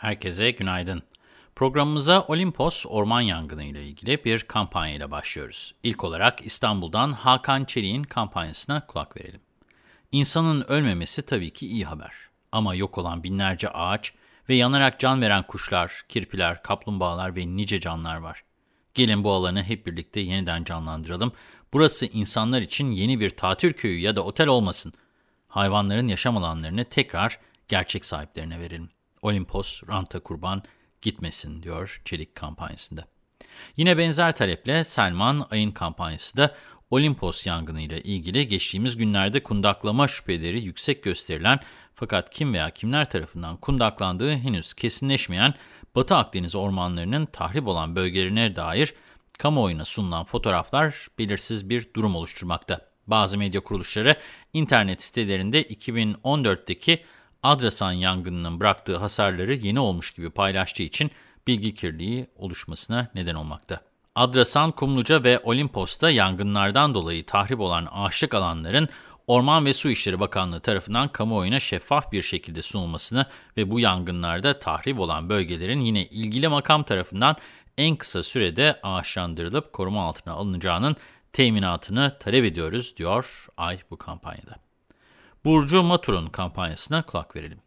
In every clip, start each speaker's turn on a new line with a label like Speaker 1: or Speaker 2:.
Speaker 1: Herkese günaydın. Programımıza Olimpos orman yangını ile ilgili bir kampanya ile başlıyoruz. İlk olarak İstanbul'dan Hakan Çelik'in kampanyasına kulak verelim. İnsanın ölmemesi tabii ki iyi haber. Ama yok olan binlerce ağaç ve yanarak can veren kuşlar, kirpiler, kaplumbağalar ve nice canlar var. Gelin bu alanı hep birlikte yeniden canlandıralım. Burası insanlar için yeni bir tatil köyü ya da otel olmasın. Hayvanların yaşam alanlarını tekrar gerçek sahiplerine verelim. Olimpos ranta kurban gitmesin diyor Çelik kampanyasında. Yine benzer taleple Selman Ay'ın kampanyası da Olimpos yangını ile ilgili geçtiğimiz günlerde kundaklama şüpheleri yüksek gösterilen fakat kim veya kimler tarafından kundaklandığı henüz kesinleşmeyen Batı Akdeniz ormanlarının tahrip olan bölgelerine dair kamuoyuna sunulan fotoğraflar belirsiz bir durum oluşturmakta. Bazı medya kuruluşları internet sitelerinde 2014'teki Adrasan yangınının bıraktığı hasarları yeni olmuş gibi paylaştığı için bilgi kirliliği oluşmasına neden olmakta. Adrasan, Kumluca ve Olimpos'ta yangınlardan dolayı tahrip olan ağaçlık alanların Orman ve Su İşleri Bakanlığı tarafından kamuoyuna şeffaf bir şekilde sunulmasını ve bu yangınlarda tahrip olan bölgelerin yine ilgili makam tarafından en kısa sürede ağaçlandırılıp koruma altına alınacağının teminatını talep ediyoruz, diyor Ay bu kampanyada. Burcu Matur'un kampanyasına kulak verelim.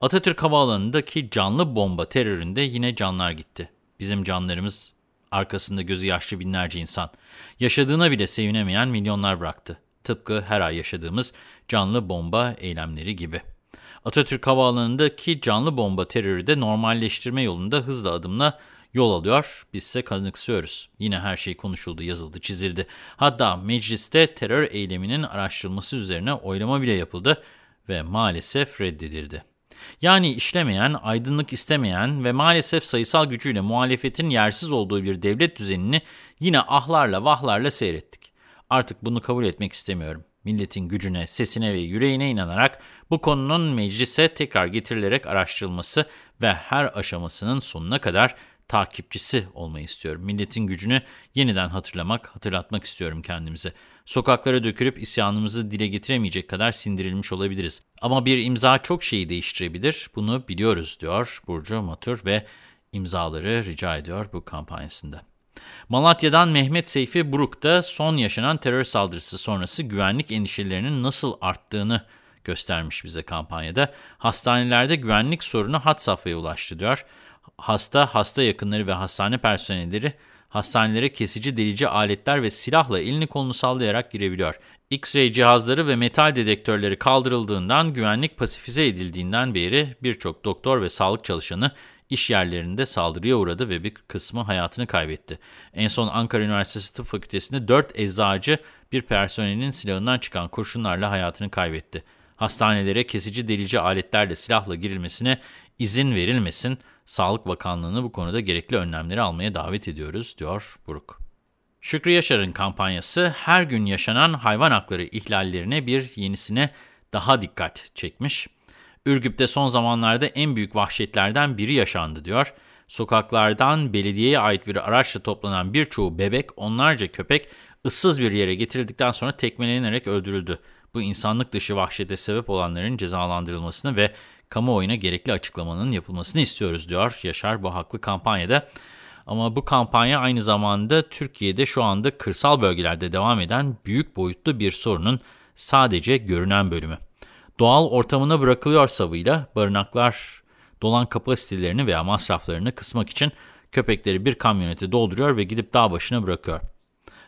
Speaker 1: Atatürk Havaalanı'ndaki canlı bomba teröründe yine canlar gitti. Bizim canlarımız arkasında gözü yaşlı binlerce insan. Yaşadığına bile sevinemeyen milyonlar bıraktı. Tıpkı her ay yaşadığımız canlı bomba eylemleri gibi. Atatürk Havaalanı'ndaki canlı bomba terörü de normalleştirme yolunda hızlı adımla yol alıyor. Bizse kanıksıyoruz. Yine her şey konuşuldu, yazıldı, çizildi. Hatta mecliste terör eyleminin araştırılması üzerine oylama bile yapıldı ve maalesef reddedildi. Yani işlemeyen, aydınlık istemeyen ve maalesef sayısal gücüyle muhalefetin yersiz olduğu bir devlet düzenini yine ahlarla vahlarla seyrettik. Artık bunu kabul etmek istemiyorum. Milletin gücüne, sesine ve yüreğine inanarak bu konunun meclise tekrar getirilerek araştırılması ve her aşamasının sonuna kadar takipçisi olmayı istiyorum. Milletin gücünü yeniden hatırlamak, hatırlatmak istiyorum kendimize. Sokaklara dökülüp isyanımızı dile getiremeyecek kadar sindirilmiş olabiliriz. Ama bir imza çok şeyi değiştirebilir, bunu biliyoruz diyor Burcu Matur ve imzaları rica ediyor bu kampanyasında. Malatya'dan Mehmet Seyfi Buruk da son yaşanan terör saldırısı sonrası güvenlik endişelerinin nasıl arttığını göstermiş bize kampanyada. Hastanelerde güvenlik sorunu hat safhaya ulaştı diyor hasta, hasta yakınları ve hastane personelleri hastanelere kesici delici aletler ve silahla elini kolunu sallayarak girebiliyor. X-ray cihazları ve metal dedektörleri kaldırıldığından, güvenlik pasifize edildiğinden beri birçok doktor ve sağlık çalışanı iş yerlerinde saldırıya uğradı ve bir kısmı hayatını kaybetti. En son Ankara Üniversitesi Tıp Fakültesi'nde 4 eczacı bir personelin silahından çıkan kurşunlarla hayatını kaybetti. Hastanelere kesici delici aletlerle silahla girilmesine izin verilmesin, Sağlık Bakanlığı'nı bu konuda gerekli önlemleri almaya davet ediyoruz, diyor Buruk. Şükrü Yaşar'ın kampanyası her gün yaşanan hayvan hakları ihlallerine bir yenisine daha dikkat çekmiş. Ürgüp'te son zamanlarda en büyük vahşetlerden biri yaşandı diyor. Sokaklardan belediyeye ait bir araçla toplanan birçoğu bebek, onlarca köpek ıssız bir yere getirildikten sonra tekmelenerek öldürüldü. Bu insanlık dışı vahşete sebep olanların cezalandırılmasını ve kamuoyuna gerekli açıklamanın yapılmasını istiyoruz diyor Yaşar bu haklı kampanyada. Ama bu kampanya aynı zamanda Türkiye'de şu anda kırsal bölgelerde devam eden büyük boyutlu bir sorunun sadece görünen bölümü. Doğal ortamına bırakılıyor savıyla barınaklar dolan kapasitelerini veya masraflarını kısmak için köpekleri bir kamyonete dolduruyor ve gidip dağ başına bırakıyor.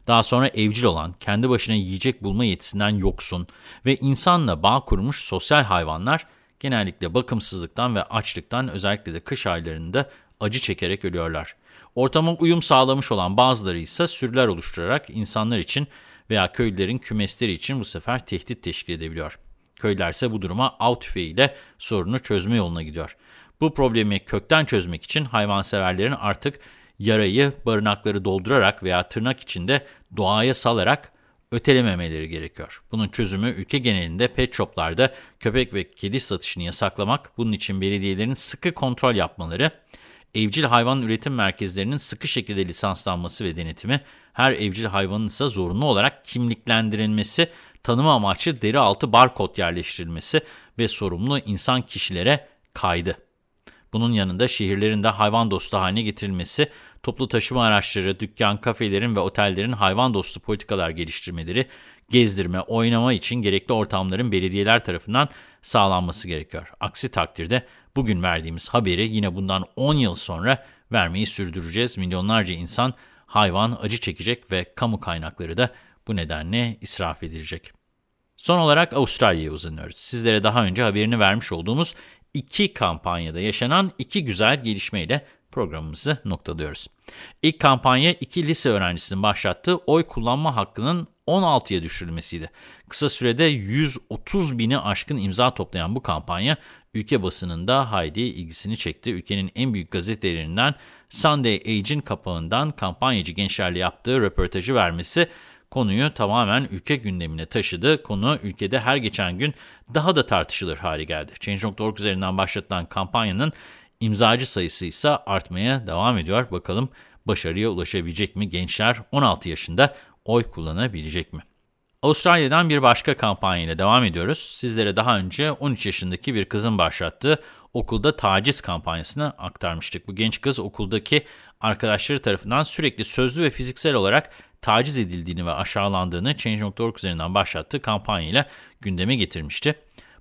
Speaker 1: Daha sonra evcil olan, kendi başına yiyecek bulma yetisinden yoksun ve insanla bağ kurmuş sosyal hayvanlar genellikle bakımsızlıktan ve açlıktan özellikle de kış aylarında acı çekerek ölüyorlar. Ortama uyum sağlamış olan bazıları ise sürüler oluşturarak insanlar için veya köylülerin kümesleri için bu sefer tehdit teşkil edebiliyor. Köylüler ise bu duruma av tüfeğiyle sorunu çözme yoluna gidiyor. Bu problemi kökten çözmek için hayvanseverlerin artık yarayı barınakları doldurarak veya tırnak içinde doğaya salarak ötelememeleri gerekiyor. Bunun çözümü ülke genelinde pet shoplarda köpek ve kedi satışını yasaklamak, bunun için belediyelerin sıkı kontrol yapmaları, evcil hayvan üretim merkezlerinin sıkı şekilde lisanslanması ve denetimi, her evcil hayvanın ise zorunlu olarak kimliklendirilmesi, tanıma amaçlı deri altı barkod yerleştirilmesi ve sorumlu insan kişilere kaydı. Bunun yanında şehirlerin de hayvan dostu haline getirilmesi, toplu taşıma araçları, dükkan, kafelerin ve otellerin hayvan dostu politikalar geliştirmeleri, gezdirme, oynama için gerekli ortamların belediyeler tarafından sağlanması gerekiyor. Aksi takdirde bugün verdiğimiz haberi yine bundan 10 yıl sonra vermeyi sürdüreceğiz. Milyonlarca insan hayvan acı çekecek ve kamu kaynakları da bu nedenle israf edilecek. Son olarak Avustralya'ya uzanıyoruz. Sizlere daha önce haberini vermiş olduğumuz iki kampanyada yaşanan iki güzel gelişmeyle programımızı noktalıyoruz. İlk kampanya iki lise öğrencisinin başlattığı oy kullanma hakkının 16'ya düşürülmesiydi. Kısa sürede 130 bini aşkın imza toplayan bu kampanya ülke basınında hayli ilgisini çekti. Ülkenin en büyük gazetelerinden Sunday Age'in kapağından kampanyacı gençlerle yaptığı röportajı vermesi konuyu tamamen ülke gündemine taşıdı. Konu ülkede her geçen gün daha da tartışılır hale geldi. Change.org üzerinden başlatılan kampanyanın imzacı sayısı ise artmaya devam ediyor. Bakalım başarıya ulaşabilecek mi? Gençler 16 yaşında oy kullanabilecek mi? Avustralya'dan bir başka kampanyayla devam ediyoruz. Sizlere daha önce 13 yaşındaki bir kızın başlattığı okulda taciz kampanyasını aktarmıştık. Bu genç kız okuldaki arkadaşları tarafından sürekli sözlü ve fiziksel olarak taciz edildiğini ve aşağılandığını Change.org üzerinden başlattığı kampanyayla gündeme getirmişti.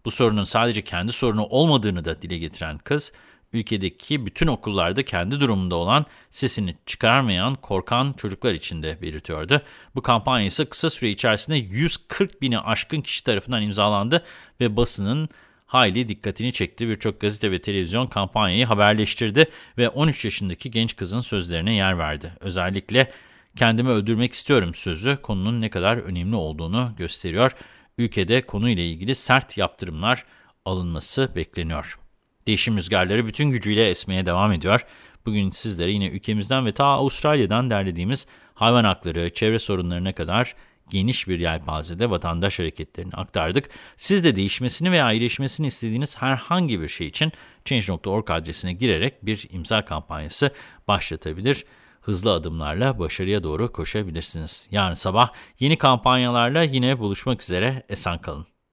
Speaker 1: Bu sorunun sadece kendi sorunu olmadığını da dile getiren kız, ülkedeki bütün okullarda kendi durumunda olan, sesini çıkarmayan, korkan çocuklar için de belirtiyordu. Bu kampanya ise kısa süre içerisinde 140 bini aşkın kişi tarafından imzalandı ve basının hayli dikkatini çekti. Birçok gazete ve televizyon kampanyayı haberleştirdi ve 13 yaşındaki genç kızın sözlerine yer verdi. Özellikle kendimi öldürmek istiyorum sözü konunun ne kadar önemli olduğunu gösteriyor. Ülkede konuyla ilgili sert yaptırımlar alınması bekleniyor. Değişim rüzgarları bütün gücüyle esmeye devam ediyor. Bugün sizlere yine ülkemizden ve ta Avustralya'dan derlediğimiz hayvan hakları, çevre sorunlarına kadar geniş bir yelpazede vatandaş hareketlerini aktardık. Siz de değişmesini veya iyileşmesini istediğiniz herhangi bir şey için Change.org adresine girerek bir imza kampanyası başlatabilir. Hızlı adımlarla başarıya doğru koşabilirsiniz. Yarın sabah yeni kampanyalarla yine buluşmak üzere. Esen kalın.